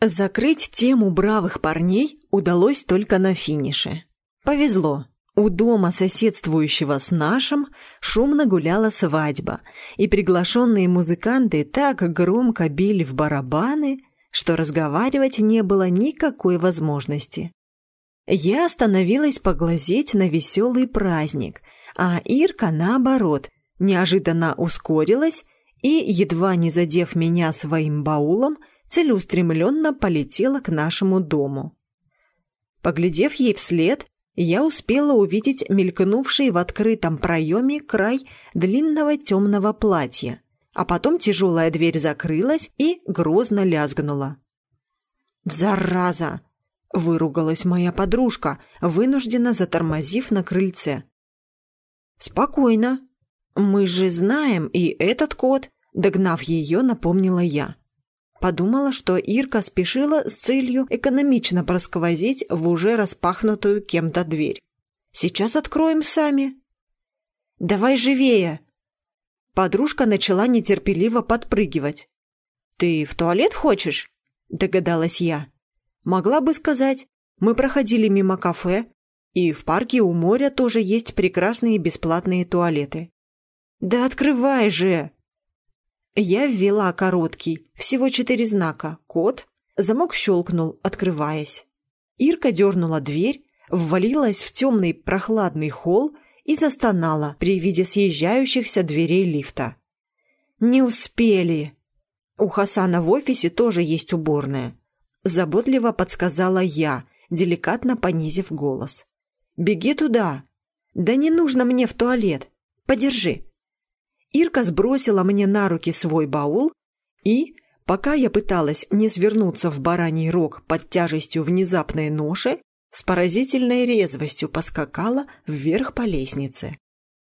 Закрыть тему бравых парней удалось только на финише. Повезло. У дома, соседствующего с нашим, шумно гуляла свадьба, и приглашенные музыканты так громко били в барабаны, что разговаривать не было никакой возможности. Я остановилась поглазеть на веселый праздник, а Ирка, наоборот, неожиданно ускорилась и, едва не задев меня своим баулом, целеустремленно полетела к нашему дому. Поглядев ей вслед, я успела увидеть мелькнувший в открытом проеме край длинного темного платья, а потом тяжелая дверь закрылась и грозно лязгнула. «Зараза!» – выругалась моя подружка, вынужденно затормозив на крыльце. «Спокойно. Мы же знаем и этот код», – догнав ее, напомнила я. Подумала, что Ирка спешила с целью экономично просквозить в уже распахнутую кем-то дверь. «Сейчас откроем сами». «Давай живее!» Подружка начала нетерпеливо подпрыгивать. «Ты в туалет хочешь?» – догадалась я. «Могла бы сказать, мы проходили мимо кафе, и в парке у моря тоже есть прекрасные бесплатные туалеты». «Да открывай же!» Я ввела короткий, всего четыре знака, код. Замок щелкнул, открываясь. Ирка дернула дверь, ввалилась в темный прохладный холл и застонала при виде съезжающихся дверей лифта. «Не успели!» «У Хасана в офисе тоже есть уборная», – заботливо подсказала я, деликатно понизив голос. «Беги туда!» «Да не нужно мне в туалет! Подержи!» Ирка сбросила мне на руки свой баул и, пока я пыталась не свернуться в бараний рог под тяжестью внезапной ноши, с поразительной резвостью поскакала вверх по лестнице.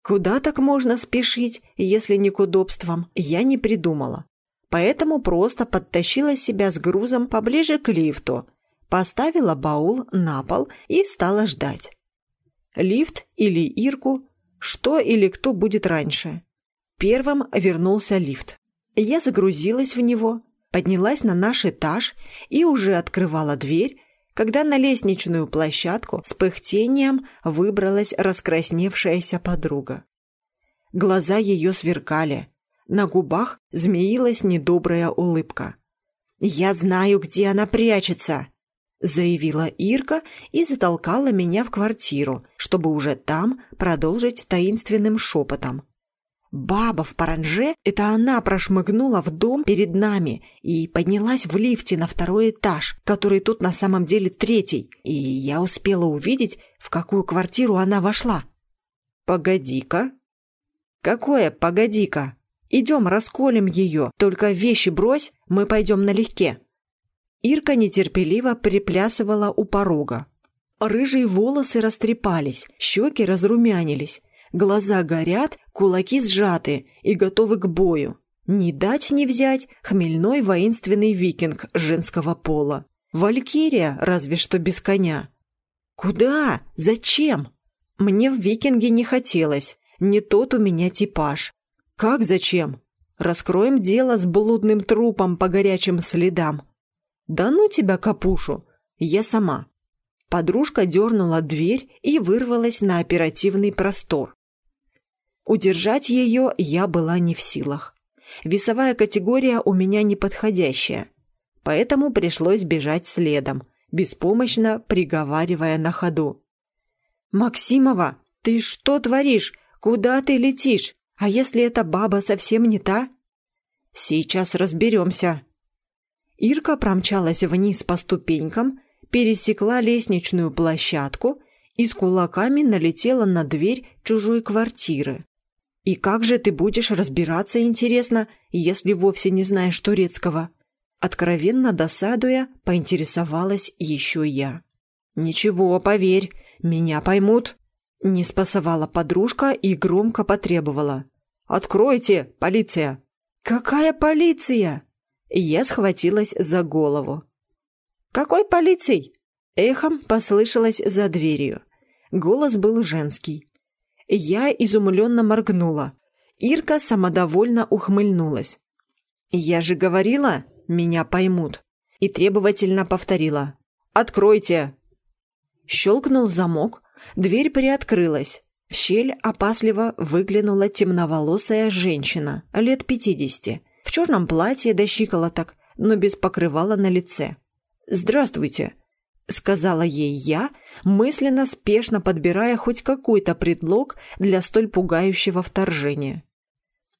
Куда так можно спешить, если не к удобствам, я не придумала. Поэтому просто подтащила себя с грузом поближе к лифту, поставила баул на пол и стала ждать. Лифт или Ирку, что или кто будет раньше. Первым вернулся лифт. Я загрузилась в него, поднялась на наш этаж и уже открывала дверь, когда на лестничную площадку с пыхтением выбралась раскрасневшаяся подруга. Глаза ее сверкали, на губах змеилась недобрая улыбка. «Я знаю, где она прячется!» заявила Ирка и затолкала меня в квартиру, чтобы уже там продолжить таинственным шепотом. Баба в паранже — это она прошмыгнула в дом перед нами и поднялась в лифте на второй этаж, который тут на самом деле третий, и я успела увидеть, в какую квартиру она вошла. «Погоди-ка». «Какое «погоди-ка»? Идем расколем ее, только вещи брось, мы пойдем налегке». Ирка нетерпеливо приплясывала у порога. Рыжие волосы растрепались, щеки разрумянились, Глаза горят, кулаки сжаты и готовы к бою. Не дать не взять хмельной воинственный викинг женского пола. Валькирия, разве что без коня. Куда? Зачем? Мне в викинге не хотелось. Не тот у меня типаж. Как зачем? Раскроем дело с блудным трупом по горячим следам. Да ну тебя, капушу! Я сама. Подружка дернула дверь и вырвалась на оперативный простор. Удержать ее я была не в силах. Весовая категория у меня неподходящая, поэтому пришлось бежать следом, беспомощно приговаривая на ходу. «Максимова, ты что творишь? Куда ты летишь? А если эта баба совсем не та?» «Сейчас разберемся». Ирка промчалась вниз по ступенькам, пересекла лестничную площадку и с кулаками налетела на дверь чужой квартиры. «И как же ты будешь разбираться, интересно, если вовсе не знаешь турецкого?» Откровенно досадуя, поинтересовалась еще я. «Ничего, поверь, меня поймут». Не спасовала подружка и громко потребовала. «Откройте, полиция!» «Какая полиция?» Я схватилась за голову. «Какой полицией?» Эхом послышалось за дверью. Голос был женский. Я изумленно моргнула. Ирка самодовольно ухмыльнулась. «Я же говорила, меня поймут. и требовательно повторила «Откройте!». Щелкнул замок, дверь приоткрылась. В щель опасливо выглянула темноволосая женщина, лет пятидесяти, в черном платье до щиколоток, но без покрывала на лице. «Здравствуйте», — сказала ей я, мысленно спешно подбирая хоть какой-то предлог для столь пугающего вторжения.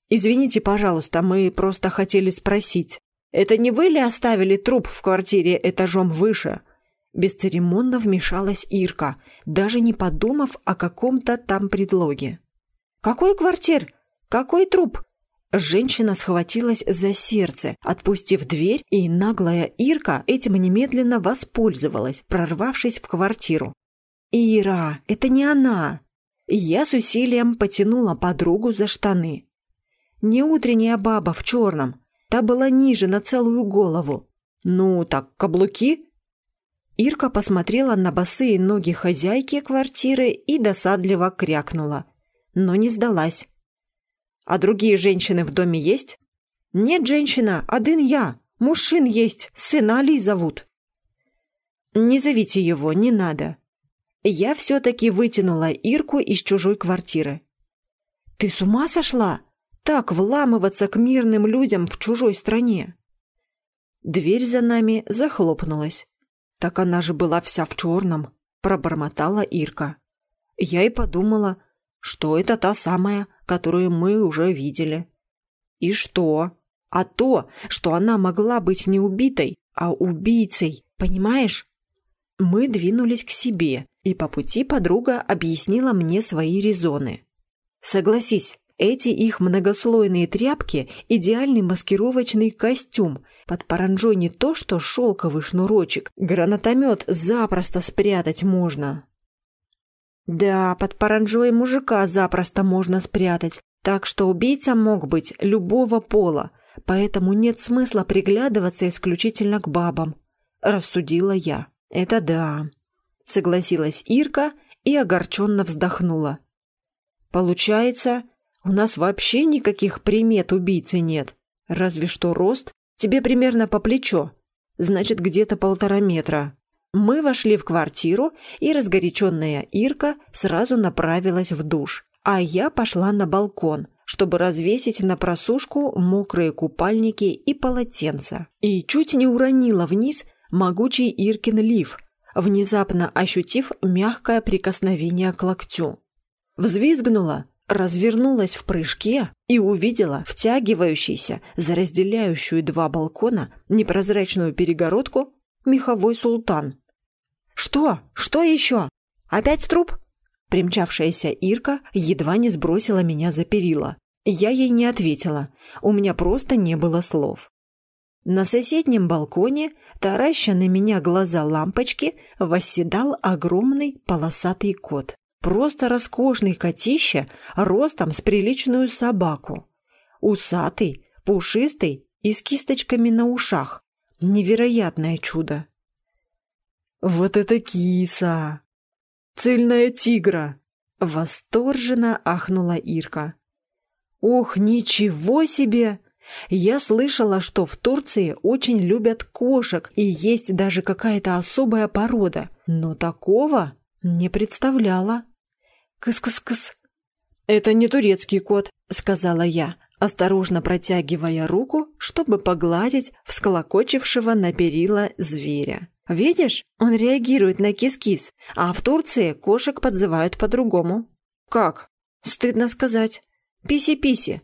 «Извините, пожалуйста, мы просто хотели спросить, это не вы ли оставили труп в квартире этажом выше?» Бесцеремонно вмешалась Ирка, даже не подумав о каком-то там предлоге. «Какой квартир? Какой труп?» Женщина схватилась за сердце, отпустив дверь, и наглая Ирка этим немедленно воспользовалась, прорвавшись в квартиру. «Ира, это не она!» Я с усилием потянула подругу за штаны. Не утренняя баба в черном, та была ниже на целую голову. «Ну, так каблуки?» Ирка посмотрела на босые ноги хозяйки квартиры и досадливо крякнула, но не сдалась. А другие женщины в доме есть? Нет, женщина, один я. Мужчин есть, сына Али зовут. Не зовите его, не надо. Я все-таки вытянула Ирку из чужой квартиры. Ты с ума сошла? Так вламываться к мирным людям в чужой стране. Дверь за нами захлопнулась. Так она же была вся в черном, пробормотала Ирка. Я и подумала, что это та самая, которую мы уже видели. И что? А то, что она могла быть не убитой, а убийцей, понимаешь? Мы двинулись к себе, и по пути подруга объяснила мне свои резоны. Согласись, эти их многослойные тряпки – идеальный маскировочный костюм. Под паранджой не то, что шелковый шнурочек, гранатомет запросто спрятать можно. Да, под паранджой мужика запросто можно спрятать, так что убийца мог быть любого пола, поэтому нет смысла приглядываться исключительно к бабам, рассудила я. Это да, согласилась Ирка и огорченно вздохнула. Получается, у нас вообще никаких примет убийцы нет, разве что рост тебе примерно по плечо, значит где-то полтора метра. Мы вошли в квартиру, и разгоряченная Ирка сразу направилась в душ, а я пошла на балкон, чтобы развесить на просушку мокрые купальники и полотенца. И чуть не уронила вниз могучий Иркин лиф, внезапно ощутив мягкое прикосновение к локтю. Взвизгнула, развернулась в прыжке и увидела втягивающийся за разделяющую два балкона непрозрачную перегородку меховой султан. «Что? Что еще? Опять труп?» Примчавшаяся Ирка едва не сбросила меня за перила. Я ей не ответила, у меня просто не было слов. На соседнем балконе, тараща на меня глаза лампочки, восседал огромный полосатый кот. Просто роскошный котище, ростом с приличную собаку. Усатый, пушистый и с кисточками на ушах. Невероятное чудо. «Вот это киса! Цельная тигра!» Восторженно ахнула Ирка. «Ох, ничего себе! Я слышала, что в Турции очень любят кошек и есть даже какая-то особая порода, но такого не представляла». «Кыс-кыс-кыс!» «Это не турецкий кот», — сказала я, осторожно протягивая руку, чтобы погладить всколокочившего на перила зверя. Видишь, он реагирует на кис-кис, а в Турции кошек подзывают по-другому. Как? Стыдно сказать. Писи-писи.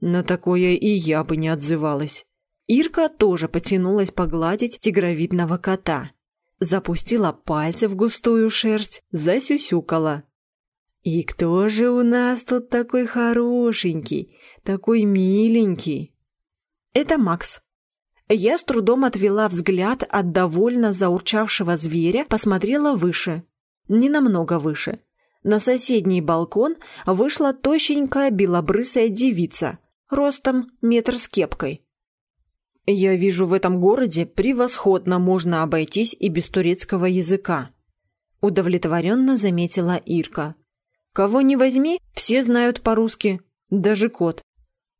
На такое и я бы не отзывалась. Ирка тоже потянулась погладить тигровидного кота. Запустила пальцы в густую шерсть, засюсюкала. «И кто же у нас тут такой хорошенький, такой миленький?» «Это Макс», я с трудом отвела взгляд от довольно заурчавшего зверя, посмотрела выше. Не намного выше. На соседний балкон вышла тощенькая белобрысая девица, ростом метр с кепкой. «Я вижу, в этом городе превосходно можно обойтись и без турецкого языка», удовлетворенно заметила Ирка. «Кого не возьми, все знают по-русски, даже кот.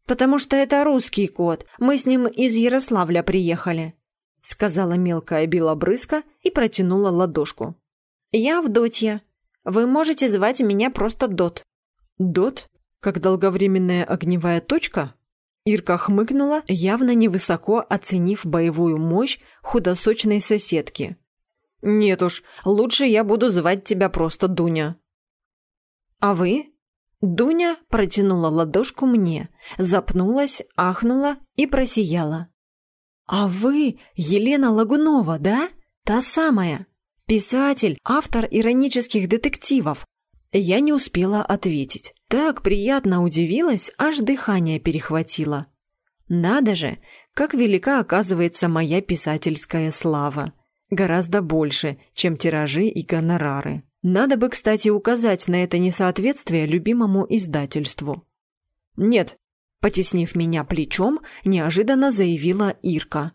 «Потому что это русский кот. Мы с ним из Ярославля приехали». — сказала мелкая белобрызка и протянула ладошку. «Я Авдотья. Вы можете звать меня просто Дот». «Дот? Как долговременная огневая точка?» Ирка хмыкнула, явно невысоко оценив боевую мощь худосочной соседки. «Нет уж, лучше я буду звать тебя просто Дуня». «А вы?» Дуня протянула ладошку мне, запнулась, ахнула и просияла. «А вы Елена Лагунова, да? Та самая? Писатель, автор иронических детективов?» Я не успела ответить. Так приятно удивилась, аж дыхание перехватило. Надо же, как велика оказывается моя писательская слава. Гораздо больше, чем тиражи и гонорары. Надо бы, кстати, указать на это несоответствие любимому издательству. «Нет», — потеснив меня плечом, неожиданно заявила Ирка.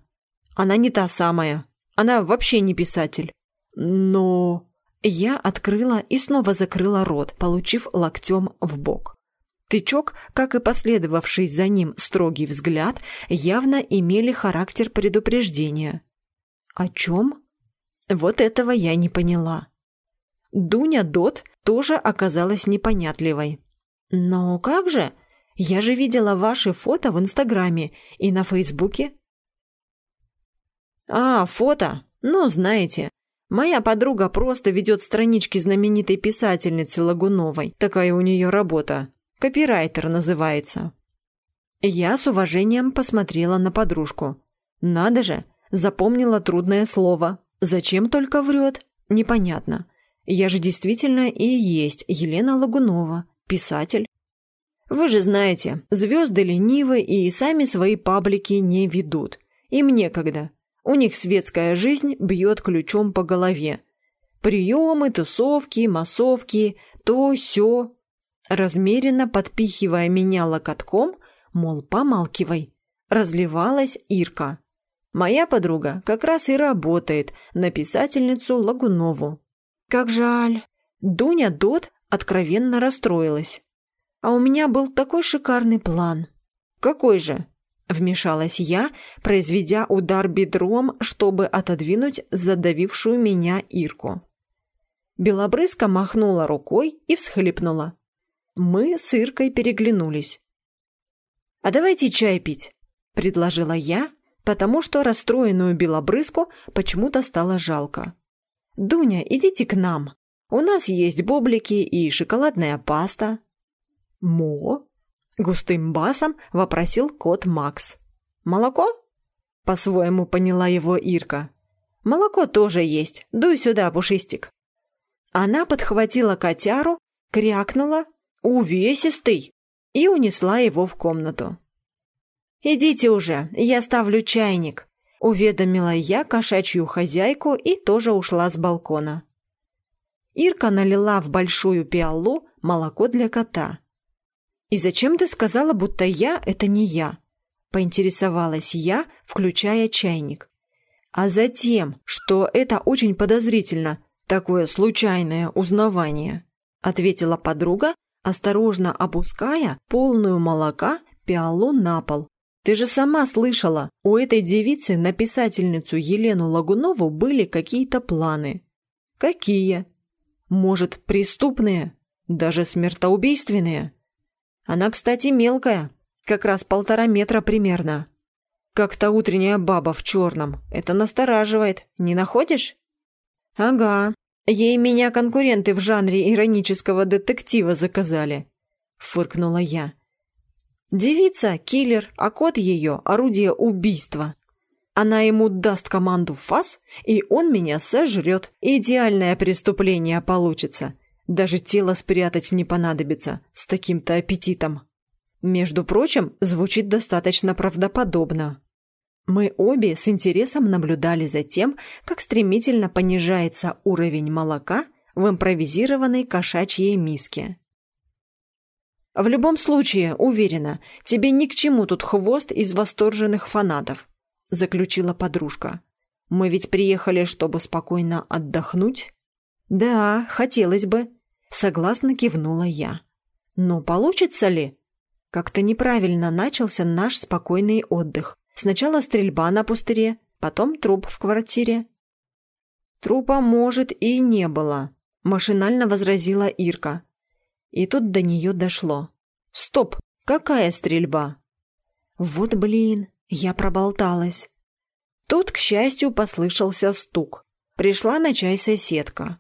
«Она не та самая. Она вообще не писатель». «Но...» Я открыла и снова закрыла рот, получив локтем в бок. Тычок, как и последовавший за ним строгий взгляд, явно имели характер предупреждения. О чем? Вот этого я не поняла. Дуня Дот тоже оказалась непонятливой. «Но как же? Я же видела ваши фото в Инстаграме и на Фейсбуке». «А, фото? Ну, знаете, Моя подруга просто ведет странички знаменитой писательницы Лагуновой. Такая у нее работа. Копирайтер называется. Я с уважением посмотрела на подружку. Надо же, запомнила трудное слово. Зачем только врет? Непонятно. Я же действительно и есть Елена Лагунова, писатель. Вы же знаете, звезды ленивы и сами свои паблики не ведут. Им некогда. У них светская жизнь бьет ключом по голове. Приемы, тусовки, массовки, то сё. Размеренно подпихивая меня локотком, мол, помалкивай, разливалась Ирка. Моя подруга как раз и работает на писательницу Лагунову. Как жаль. Дуня Дот откровенно расстроилась. А у меня был такой шикарный план. Какой же? Вмешалась я, произведя удар бедром, чтобы отодвинуть задавившую меня Ирку. Белобрызка махнула рукой и всхлипнула. Мы с Иркой переглянулись. «А давайте чай пить», — предложила я, потому что расстроенную белобрызку почему-то стало жалко. «Дуня, идите к нам. У нас есть боблики и шоколадная паста». «Мо?» Густым басом вопросил кот Макс. «Молоко?» По-своему поняла его Ирка. «Молоко тоже есть. Дуй сюда, Пушистик». Она подхватила котяру, крякнула «Увесистый!» и унесла его в комнату. «Идите уже, я ставлю чайник», — уведомила я кошачью хозяйку и тоже ушла с балкона. Ирка налила в большую пиалу молоко для кота. «И зачем ты сказала, будто я — это не я?» — поинтересовалась я, включая чайник. «А затем, что это очень подозрительно, такое случайное узнавание», — ответила подруга, осторожно опуская полную молока пиалу на пол. «Ты же сама слышала, у этой девицы на писательницу Елену Лагунову были какие-то планы». «Какие?» «Может, преступные? Даже смертоубийственные?» Она, кстати, мелкая, как раз полтора метра примерно. Как та утренняя баба в черном. Это настораживает, не находишь? Ага. Ей меня конкуренты в жанре иронического детектива заказали. Фыркнула я. Девица – киллер, а кот ее – орудие убийства. Она ему даст команду «фас», и он меня сожрет. Идеальное преступление получится. Даже тело спрятать не понадобится с таким-то аппетитом. Между прочим, звучит достаточно правдоподобно. Мы обе с интересом наблюдали за тем, как стремительно понижается уровень молока в импровизированной кошачьей миске. «В любом случае, уверена, тебе ни к чему тут хвост из восторженных фанатов», заключила подружка. «Мы ведь приехали, чтобы спокойно отдохнуть?» «Да, хотелось бы», — согласно кивнула я. «Но получится ли?» Как-то неправильно начался наш спокойный отдых. Сначала стрельба на пустыре, потом труп в квартире. Трупа, может, и не было, машинально возразила Ирка. И тут до нее дошло. Стоп, какая стрельба? Вот блин, я проболталась. Тут, к счастью, послышался стук. Пришла на чай соседка.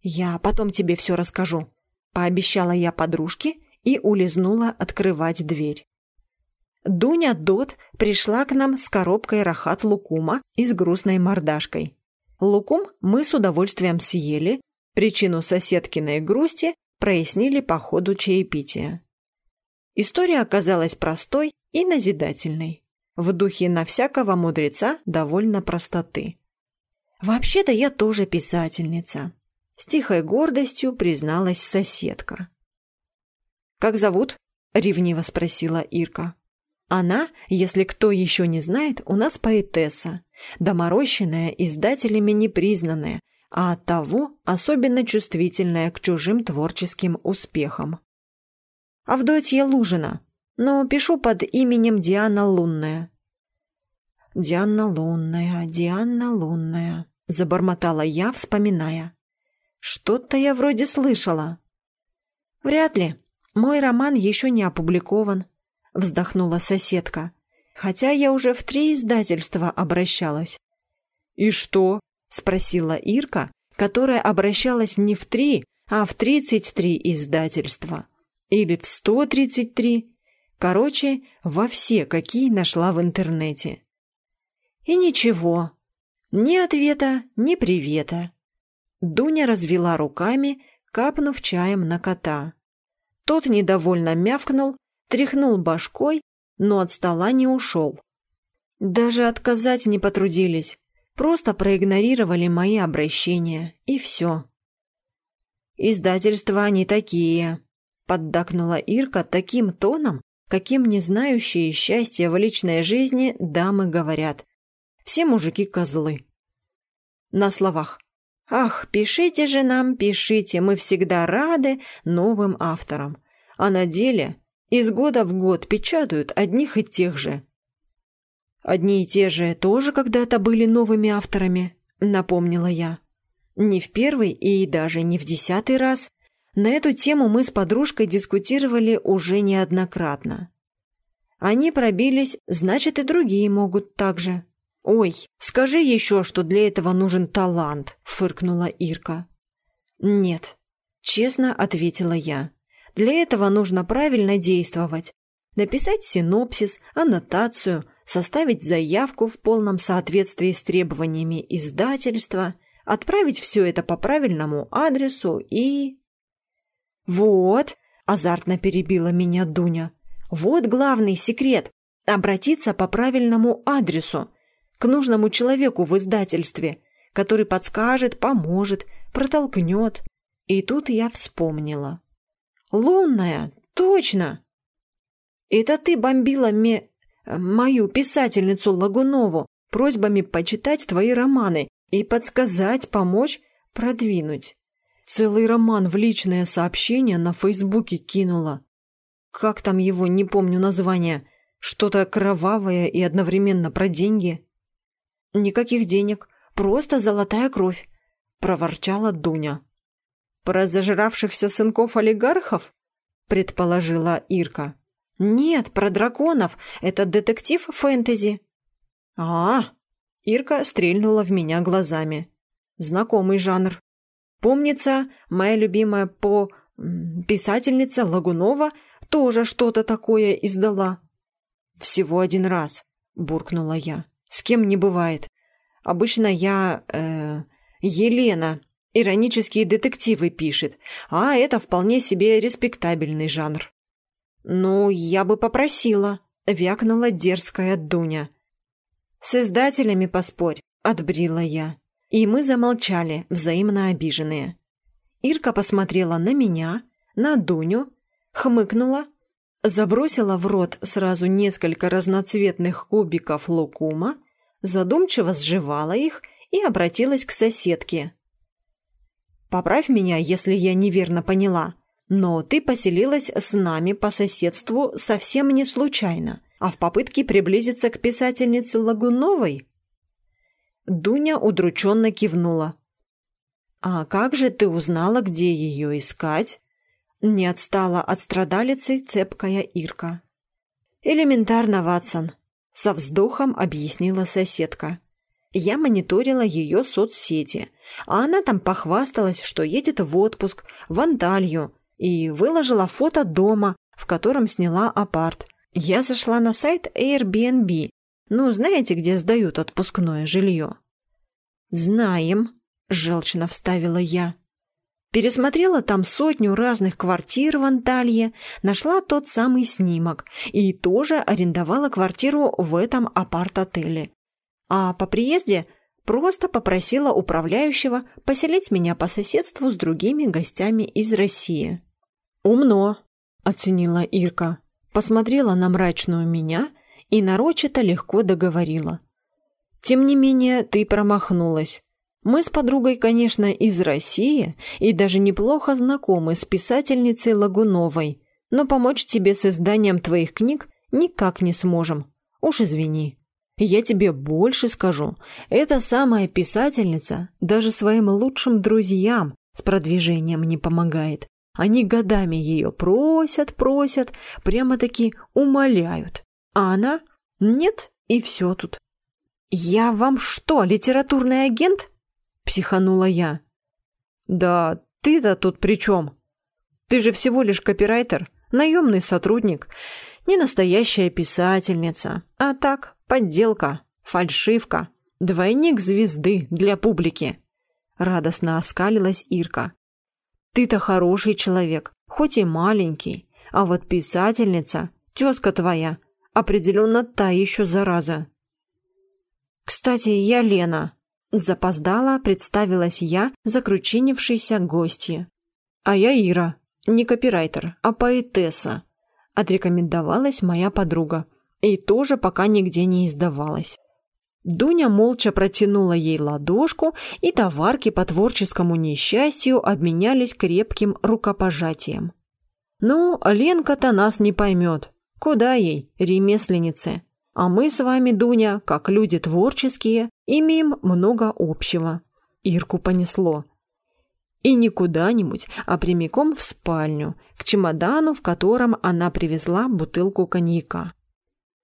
«Я потом тебе все расскажу», — пообещала я подружке и улизнула открывать дверь. Дуня Дот пришла к нам с коробкой рахат лукума и с грустной мордашкой. Лукум мы с удовольствием съели, причину соседкиной грусти прояснили по ходу чаепития. История оказалась простой и назидательной, в духе на всякого мудреца довольно простоты. «Вообще-то я тоже писательница», — с тихой гордостью призналась соседка. «Как зовут?» — ревниво спросила Ирка. Она, если кто еще не знает, у нас поэтесса, доморощенная, издателями непризнанная, а оттого особенно чувствительная к чужим творческим успехам. Авдотья Лужина, но пишу под именем Диана Лунная. «Диана Лунная, Диана Лунная», — забормотала я, вспоминая. «Что-то я вроде слышала». «Вряд ли. Мой роман еще не опубликован. — вздохнула соседка. «Хотя я уже в три издательства обращалась». «И что?» — спросила Ирка, которая обращалась не в три, а в тридцать три издательства. Или в сто тридцать три. Короче, во все, какие нашла в интернете. И ничего. Ни ответа, ни привета. Дуня развела руками, капнув чаем на кота. Тот недовольно мявкнул тряхнул башкой, но от стола не ушел. Даже отказать не потрудились, просто проигнорировали мои обращения, и все. «Издательства они такие», — поддакнула Ирка таким тоном, каким не знающие счастья в личной жизни дамы говорят. Все мужики козлы. На словах. «Ах, пишите же нам, пишите, мы всегда рады новым авторам». А на деле из года в год печатают одних и тех же. Одни и те же тоже когда-то были новыми авторами, напомнила я. Не в первый и даже не в десятый раз. На эту тему мы с подружкой дискутировали уже неоднократно. Они пробились, значит и другие могут так же. «Ой, скажи еще, что для этого нужен талант», — фыркнула Ирка. «Нет», — честно ответила я. Для этого нужно правильно действовать. Написать синопсис, аннотацию, составить заявку в полном соответствии с требованиями издательства, отправить все это по правильному адресу и... «Вот», – азартно перебила меня Дуня, – «вот главный секрет – обратиться по правильному адресу, к нужному человеку в издательстве, который подскажет, поможет, протолкнет». И тут я вспомнила. Лунная, точно. Это ты бомбила мне мою писательницу Лагунову просьбами почитать твои романы и подсказать, помочь, продвинуть. Целый роман в личное сообщение на Фейсбуке кинула. Как там его, не помню название. Что-то кровавое и одновременно про деньги. Никаких денег, просто золотая кровь, проворчала Дуня. «Про зажиравшихся сынков олигархов?» – предположила Ирка. «Нет, про драконов. Это детектив фэнтези». «А, -а, Ирка стрельнула в меня глазами. «Знакомый жанр. Помнится, моя любимая по... писательница Лагунова тоже что-то такое издала». «Всего один раз», – буркнула я. «С кем не бывает. Обычно я... Э, Елена Иронические детективы пишет, а это вполне себе респектабельный жанр. «Ну, я бы попросила», — вякнула дерзкая Дуня. «С издателями поспорь», — отбрила я. И мы замолчали, взаимно обиженные. Ирка посмотрела на меня, на Дуню, хмыкнула, забросила в рот сразу несколько разноцветных кубиков лукума, задумчиво сживала их и обратилась к соседке. Поправь меня, если я неверно поняла. Но ты поселилась с нами по соседству совсем не случайно, а в попытке приблизиться к писательнице Лагуновой? Дуня удрученно кивнула. «А как же ты узнала, где ее искать?» Не отстала от страдалицы цепкая Ирка. «Элементарно, Ватсон», — со вздохом объяснила соседка. Я мониторила ее соцсети, а она там похвасталась, что едет в отпуск в Анталью и выложила фото дома, в котором сняла апарт. Я зашла на сайт Airbnb. Ну, знаете, где сдают отпускное жилье? «Знаем», – желчно вставила я. Пересмотрела там сотню разных квартир в Анталье, нашла тот самый снимок и тоже арендовала квартиру в этом апарт-отеле. А по приезде просто попросила управляющего поселить меня по соседству с другими гостями из России. «Умно», – оценила Ирка. Посмотрела на мрачную меня и нарочито легко договорила. «Тем не менее, ты промахнулась. Мы с подругой, конечно, из России и даже неплохо знакомы с писательницей Лагуновой, но помочь тебе с изданием твоих книг никак не сможем. Уж извини. Я тебе больше скажу. Эта самая писательница даже своим лучшим друзьям с продвижением не помогает. Они годами ее просят, просят, прямо-таки умоляют. А она «нет» и все тут. «Я вам что, литературный агент?» психанула я. «Да ты-то тут при чем? Ты же всего лишь копирайтер, наемный сотрудник, не настоящая писательница, а так, подделка, фальшивка, двойник звезды для публики». Радостно оскалилась Ирка. «Ты-то хороший человек, хоть и маленький, а вот писательница, тезка твоя, определенно та еще зараза». «Кстати, я Лена», Запоздала, представилась я, закручинившейся гостье. «А я Ира, не копирайтер, а поэтесса», – отрекомендовалась моя подруга. И тоже пока нигде не издавалась. Дуня молча протянула ей ладошку, и товарки по творческому несчастью обменялись крепким рукопожатием. «Ну, Ленка-то нас не поймет. Куда ей, ремесленнице?» А мы с вами, Дуня, как люди творческие, имеем много общего. Ирку понесло. И не куда-нибудь, а прямиком в спальню, к чемодану, в котором она привезла бутылку коньяка.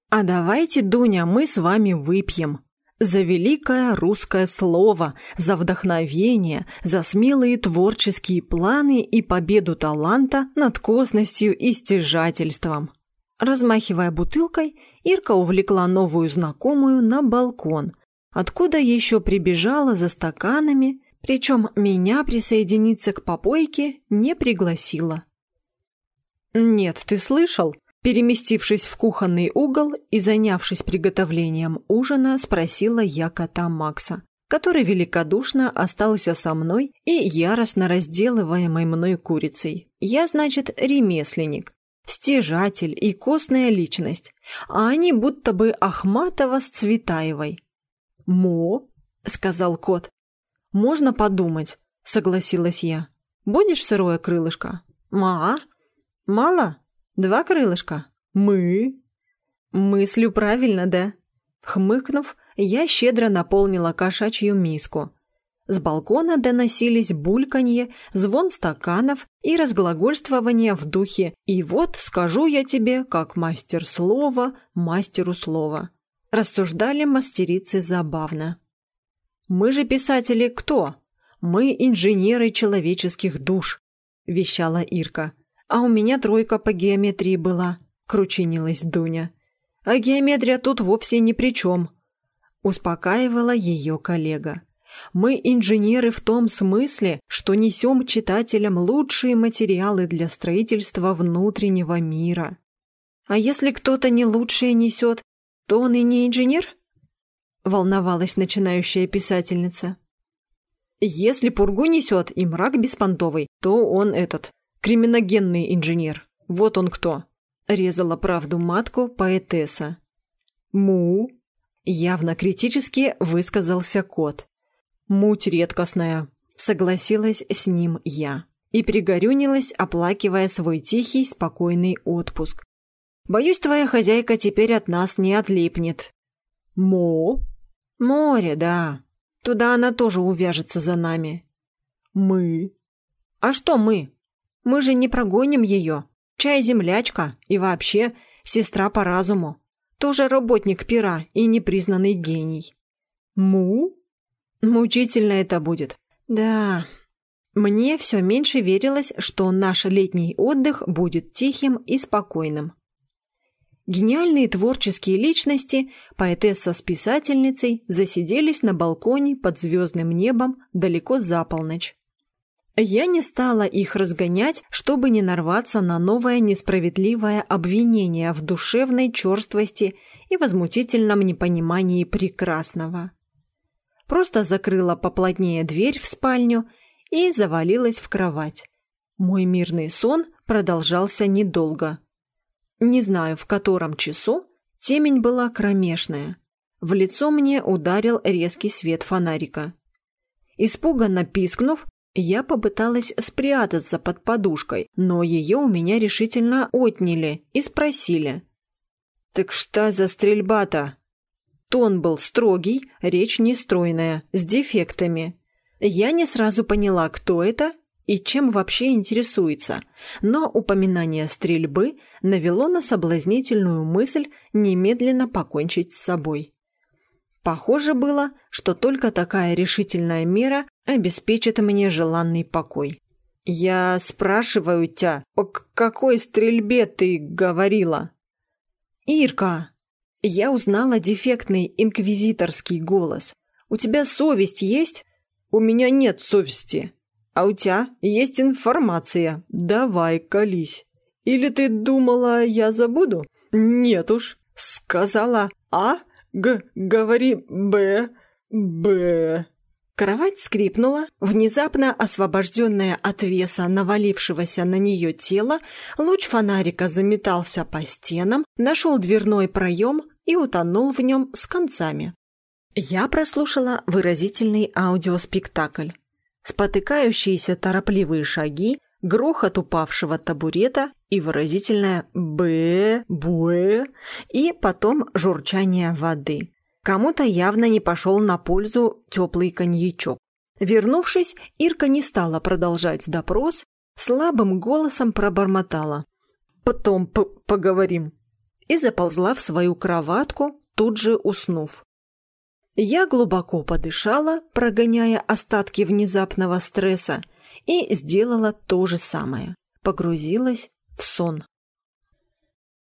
«А давайте, Дуня, мы с вами выпьем», за великое русское слово, за вдохновение, за смелые творческие планы и победу таланта над косностью и стяжательством. Размахивая бутылкой, Ирка увлекла новую знакомую на балкон, откуда еще прибежала за стаканами, причем меня присоединиться к попойке не пригласила. «Нет, ты слышал?» Переместившись в кухонный угол и занявшись приготовлением ужина, спросила я кота Макса, который великодушно остался со мной и яростно разделываемой мной курицей. Я, значит, ремесленник, стяжатель и костная личность, а они будто бы Ахматова с Цветаевой. «Мо», — сказал кот. «Можно подумать», — согласилась я. «Будешь сырое крылышко?» «Ма?» «Мало? Два крылышка?» «Мы?» «Мыслю правильно, да?» Хмыкнув, я щедро наполнила кошачью миску, с балкона доносились бульканье, звон стаканов и разглагольствование в духе «И вот скажу я тебе, как мастер слова, мастеру слова». Рассуждали мастерицы забавно. «Мы же писатели кто? Мы инженеры человеческих душ», – вещала Ирка. «А у меня тройка по геометрии была», – кручинилась Дуня. «А геометрия тут вовсе ни при чем», – успокаивала ее коллега. Мы инженеры в том смысле, что несем читателям лучшие материалы для строительства внутреннего мира. А если кто-то не лучшее несет, то он и не инженер? Волновалась начинающая писательница. Если пургу несет и мрак беспонтовый, то он этот, криминогенный инженер. Вот он кто. Резала правду матку поэтесса. Му. Явно критически высказался кот. «Муть редкостная», — согласилась с ним я и пригорюнилась, оплакивая свой тихий, спокойный отпуск. «Боюсь, твоя хозяйка теперь от нас не отлипнет». «Мо?» «Море, да», Туда она тоже увяжется за нами. Мы? А что мы? Мы же не прогоним ее. Чай землячка и вообще сестра по разуму. Тоже работник пера и непризнанный гений. Му? Мучительно это будет. Да. Мне все меньше верилось, что наш летний отдых будет тихим и спокойным. Гениальные творческие личности, поэтесса с писательницей, засиделись на балконе под звездным небом далеко за полночь. Я не стала их разгонять, чтобы не нарваться на новое несправедливое обвинение в душевной черствости и возмутительном непонимании прекрасного. Просто закрыла поплотнее дверь в спальню и завалилась в кровать. Мой мирный сон продолжался недолго – не знаю, в котором часу, темень была кромешная. В лицо мне ударил резкий свет фонарика. Испуганно пискнув, я попыталась спрятаться под подушкой, но ее у меня решительно отняли и спросили. «Так что за стрельба-то?» Тон был строгий, речь нестройная, с дефектами. Я не сразу поняла, кто это и чем вообще интересуется, но упоминание стрельбы навело на соблазнительную мысль немедленно покончить с собой. Похоже было, что только такая решительная мера обеспечит мне желанный покой. «Я спрашиваю тебя, о какой стрельбе ты говорила?» «Ирка!» Я узнала дефектный инквизиторский голос. «У тебя совесть есть?» «У меня нет совести», а у тебя есть информация. Давай, колись. Или ты думала, я забуду? Нет уж. Сказала А, Г, говори Б, Б. Кровать скрипнула, внезапно освобожденная от веса навалившегося на нее тела, луч фонарика заметался по стенам, нашел дверной проем и утонул в нем с концами. Я прослушала выразительный аудиоспектакль спотыкающиеся торопливые шаги, грохот упавшего табурета и выразительное «б», «буэ» и потом журчание воды. Кому-то явно не пошел на пользу теплый коньячок. Вернувшись, Ирка не стала продолжать допрос, слабым голосом пробормотала. «Потом поговорим» и заползла в свою кроватку, тут же уснув. Я глубоко подышала, прогоняя остатки внезапного стресса, и сделала то же самое. Погрузилась в сон.